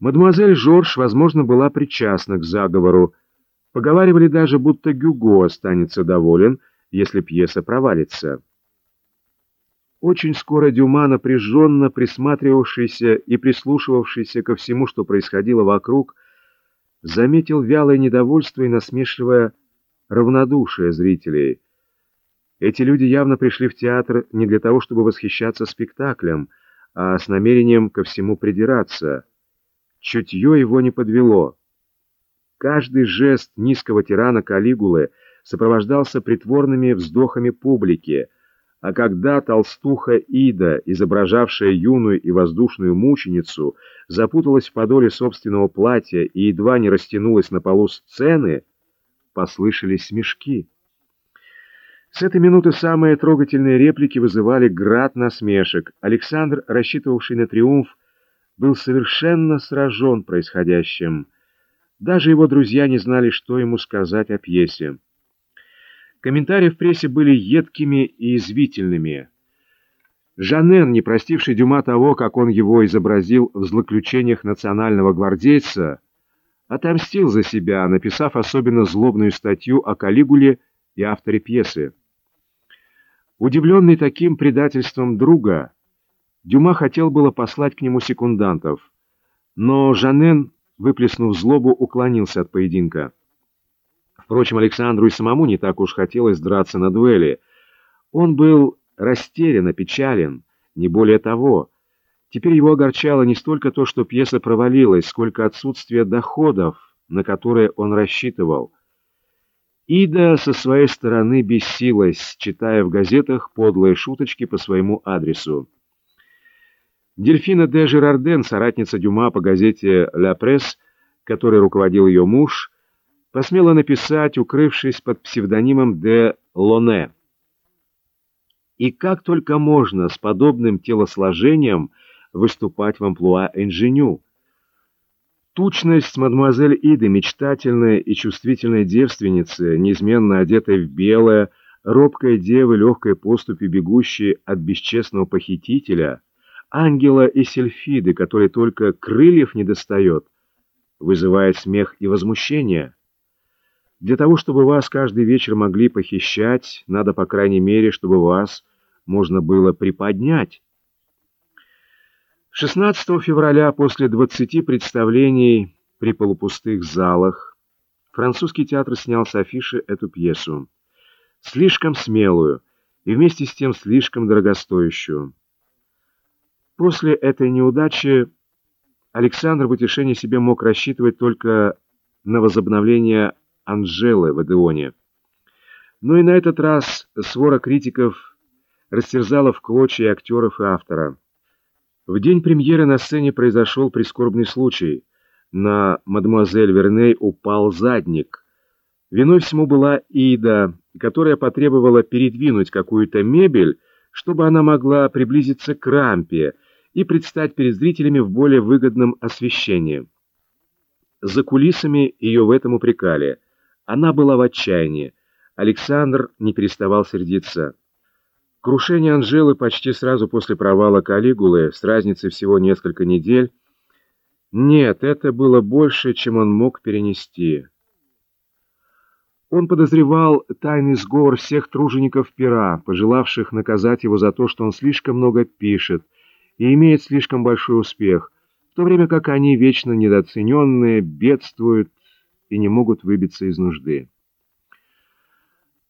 Мадемуазель Жорж, возможно, была причастна к заговору. Поговаривали даже, будто Гюго останется доволен, если пьеса провалится. Очень скоро Дюма, напряженно присматривавшийся и прислушивавшийся ко всему, что происходило вокруг, заметил вялое недовольство и насмешливое равнодушие зрителей. Эти люди явно пришли в театр не для того, чтобы восхищаться спектаклем, а с намерением ко всему придираться. Чутье его не подвело. Каждый жест низкого тирана Калигулы сопровождался притворными вздохами публики, а когда толстуха Ида, изображавшая юную и воздушную мученицу, запуталась в подоле собственного платья и едва не растянулась на полу сцены, послышались смешки. С этой минуты самые трогательные реплики вызывали град насмешек. Александр, рассчитывавший на триумф, был совершенно сражен происходящим. Даже его друзья не знали, что ему сказать о пьесе. Комментарии в прессе были едкими и извительными. Жанен, не простивший Дюма того, как он его изобразил в злоключениях национального гвардейца, отомстил за себя, написав особенно злобную статью о Калигуле и авторе пьесы. Удивленный таким предательством друга, Дюма хотел было послать к нему секундантов, но Жанен, выплеснув злобу, уклонился от поединка. Впрочем, Александру и самому не так уж хотелось драться на дуэли. Он был растерян, опечален, не более того. Теперь его огорчало не столько то, что пьеса провалилась, сколько отсутствие доходов, на которые он рассчитывал. Ида со своей стороны бесилась, читая в газетах подлые шуточки по своему адресу. Дельфина де Жерарден, соратница Дюма по газете «Ля Пресс», которой руководил ее муж, посмела написать, укрывшись под псевдонимом де Лоне. И как только можно с подобным телосложением выступать в амплуа инженю? Тучность мадемуазель Иды, мечтательная и чувствительная девственница, неизменно одетая в белое, робкая дева легкой поступи, бегущей от бесчестного похитителя — ангела и сельфиды, который только крыльев не достает, вызывает смех и возмущение. Для того, чтобы вас каждый вечер могли похищать, надо, по крайней мере, чтобы вас можно было приподнять. 16 февраля после 20 представлений при полупустых залах французский театр снял с афиши эту пьесу, слишком смелую и вместе с тем слишком дорогостоящую. После этой неудачи Александр в утешении себе мог рассчитывать только на возобновление Анжелы в Адеоне. Но и на этот раз свора критиков растерзала в клочья актеров и автора. В день премьеры на сцене произошел прискорбный случай. На мадемуазель Верней упал задник. Виной всему была Ида, которая потребовала передвинуть какую-то мебель, чтобы она могла приблизиться к рампе, и предстать перед зрителями в более выгодном освещении. За кулисами ее в этом упрекали. Она была в отчаянии. Александр не переставал сердиться. Крушение Анжелы почти сразу после провала Калигулы, с разницей всего несколько недель, нет, это было больше, чем он мог перенести. Он подозревал тайный сговор всех тружеников пера, пожелавших наказать его за то, что он слишком много пишет, и имеет слишком большой успех, в то время как они, вечно недооцененные, бедствуют и не могут выбиться из нужды.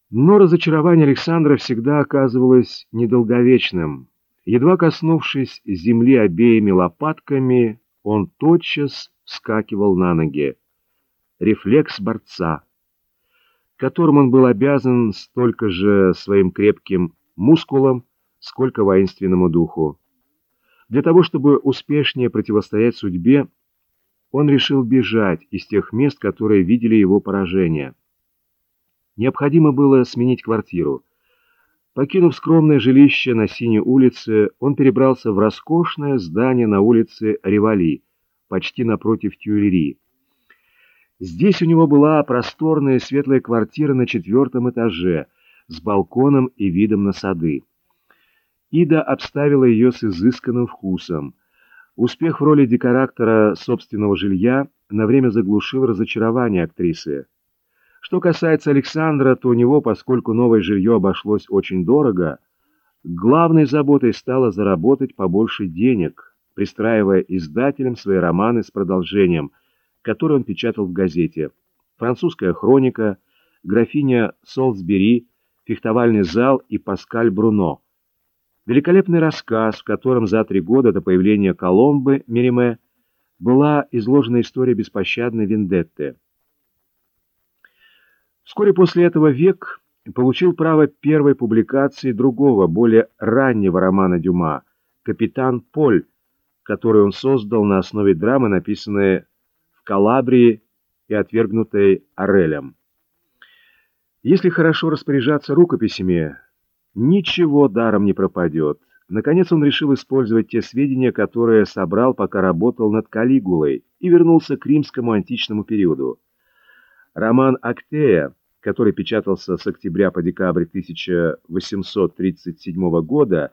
Но разочарование Александра всегда оказывалось недолговечным. Едва коснувшись земли обеими лопатками, он тотчас вскакивал на ноги. Рефлекс борца, которым он был обязан столько же своим крепким мускулам, сколько воинственному духу. Для того, чтобы успешнее противостоять судьбе, он решил бежать из тех мест, которые видели его поражение. Необходимо было сменить квартиру. Покинув скромное жилище на Синей улице, он перебрался в роскошное здание на улице Ревали, почти напротив Тюильри. Здесь у него была просторная светлая квартира на четвертом этаже с балконом и видом на сады. Ида обставила ее с изысканным вкусом. Успех в роли декоратора собственного жилья на время заглушил разочарование актрисы. Что касается Александра, то у него, поскольку новое жилье обошлось очень дорого, главной заботой стало заработать побольше денег, пристраивая издателям свои романы с продолжением, которые он печатал в газете «Французская хроника», «Графиня Солсбери», «Фехтовальный зал» и «Паскаль Бруно». Великолепный рассказ, в котором за три года до появления Коломбы Мериме была изложена история беспощадной вендетты. Вскоре после этого век получил право первой публикации другого, более раннего романа Дюма «Капитан Поль», который он создал на основе драмы, написанной в Калабрии и отвергнутой Орелем. Если хорошо распоряжаться рукописями, Ничего даром не пропадет. Наконец он решил использовать те сведения, которые собрал, пока работал над Калигулой, и вернулся к римскому античному периоду. Роман Актея, который печатался с октября по декабрь 1837 года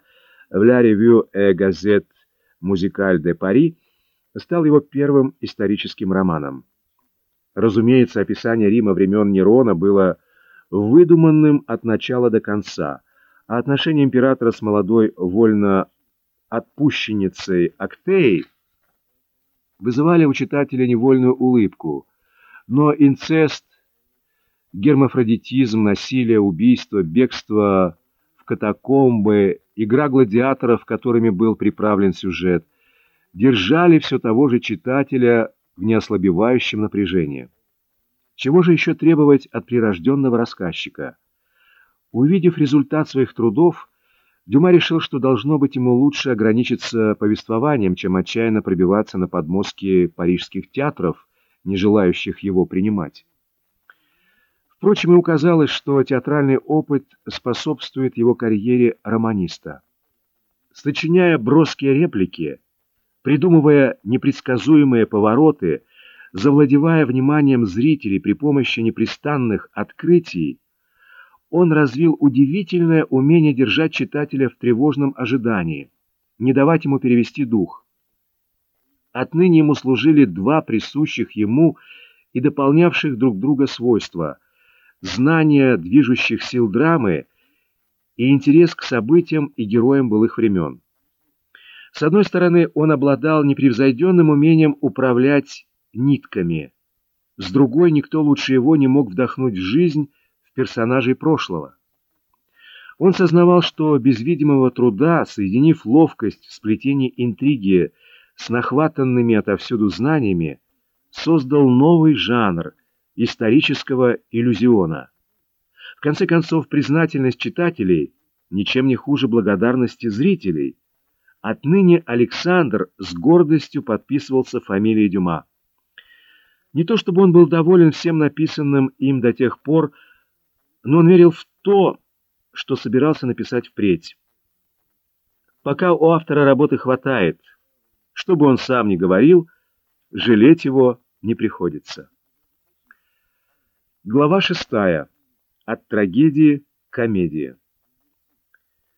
в «La Revue et Gazette Musicale de Paris», стал его первым историческим романом. Разумеется, описание Рима времен Нерона было выдуманным от начала до конца – а отношения императора с молодой вольно отпущенницей Актеей вызывали у читателя невольную улыбку. Но инцест, гермафродитизм, насилие, убийство, бегство в катакомбы, игра гладиаторов, которыми был приправлен сюжет, держали все того же читателя в неослабевающем напряжении. Чего же еще требовать от прирожденного рассказчика? Увидев результат своих трудов, Дюма решил, что должно быть ему лучше ограничиться повествованием, чем отчаянно пробиваться на подмостки парижских театров, не желающих его принимать. Впрочем, ему казалось, что театральный опыт способствует его карьере романиста. Сочиняя броские реплики, придумывая непредсказуемые повороты, завладевая вниманием зрителей при помощи непрестанных открытий, он развил удивительное умение держать читателя в тревожном ожидании, не давать ему перевести дух. Отныне ему служили два присущих ему и дополнявших друг друга свойства – знание движущих сил драмы и интерес к событиям и героям былых времен. С одной стороны, он обладал непревзойденным умением управлять нитками, с другой, никто лучше его не мог вдохнуть в жизнь персонажей прошлого. Он сознавал, что без видимого труда, соединив ловкость в сплетении интриги с нахватанными отовсюду знаниями, создал новый жанр исторического иллюзиона. В конце концов, признательность читателей ничем не хуже благодарности зрителей. Отныне Александр с гордостью подписывался фамилией Дюма. Не то чтобы он был доволен всем написанным им до тех пор, но он верил в то, что собирался написать впредь. Пока у автора работы хватает, что бы он сам ни говорил, жалеть его не приходится. Глава шестая. От трагедии к комедии.